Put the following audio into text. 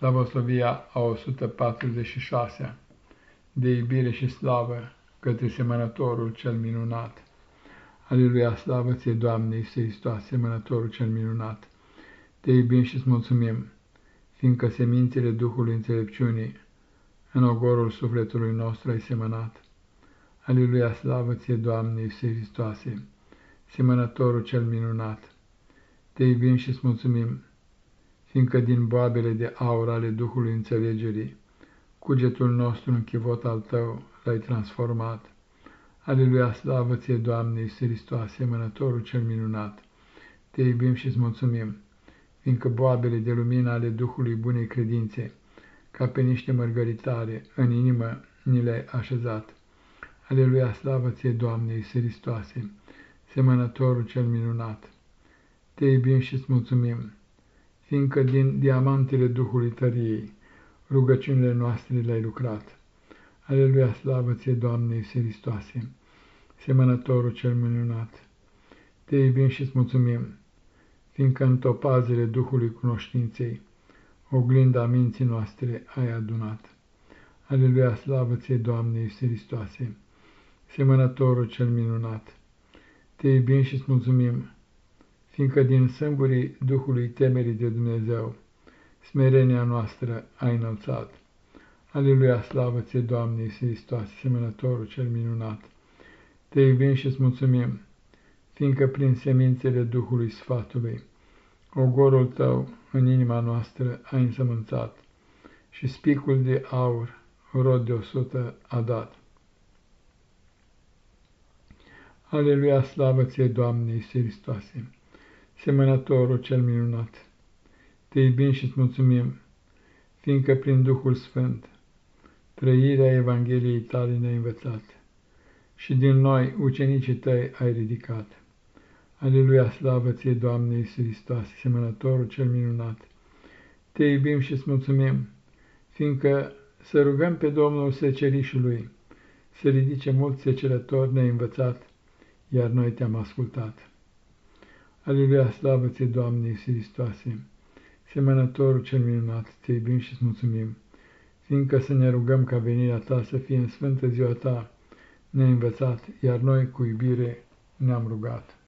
Slavoslovia a 146-a De iubire și slavă către semănătorul cel minunat. Aleluia, slavă ție, Doamne, Iisuse Hristos, semănătorul cel minunat. Te iubim și îți mulțumim, fiindcă semințele Duhului înțelepciunii în ogorul sufletului nostru ai semănat. Aleluia, slavă ție, Doamne, Iisuse Hristoase, semănătorul cel minunat. Te iubim și îți mulțumim, fiindcă din boabele de aur ale Duhului înțelegerii, cugetul nostru în chivot al Tău l-ai transformat. Aleluia, slavă ție, Doamne, Iisus Hristos, asemănătorul cel minunat! Te iubim și îți mulțumim, fiindcă boabele de lumină ale Duhului bunei credințe, ca pe niște mărgăritare, în inimă ni le-ai așezat. Aleluia, slavă ție, Doamne, Iisus Hristos, semănătorul cel minunat! Te iubim și îți mulțumim, fiindcă din diamantele Duhului tăriei, rugăciunile noastre le-ai lucrat. Aleluia, slavă ție, Doamne Iisus Hristoase, semănătorul cel minunat. Te iubim și îți mulțumim, fiindcă în topazele Duhului cunoștinței, oglinda minții noastre ai adunat. Aleluia, slavă ție, Doamne Iisus Hristoase, semănătorul cel minunat. Te iubim și îți mulțumim, fiindcă din sâmburii Duhului temerii de Dumnezeu, smerenia noastră a înălțat. Aleluia, slavă ție, Doamne, Iisus Hristos, semănătorul cel minunat! Te iubim și îți mulțumim, fiindcă prin semințele Duhului Sfatului, ogorul tău în inima noastră a însămânțat și spicul de aur, rod de o sută, a dat. Aleluia, slavă ție, Doamne, Iisus Hristoase! Semănătorul cel minunat. Te iubim și îți mulțumim, fiindcă prin Duhul Sfânt trăirea Evangheliei tale ne-ai învățat și din noi, ucenicii tăi, ai ridicat. Aleluia, slavă ție, Doamne Iisus Hristos, semănătorul cel minunat. Te iubim și îți mulțumim, fiindcă să rugăm pe Domnul secerișului, să ridice mulți secerători ne-ai învățat, iar noi te-am ascultat. Aleluia, slavă ție, Doamne Iisus Hristoase, semănătorul cel minunat, te iubim și îți mulțumim, fiindcă să ne rugăm ca venirea ta să fie în sfântă ziua ta, ne-ai învățat, iar noi cu iubire ne-am rugat.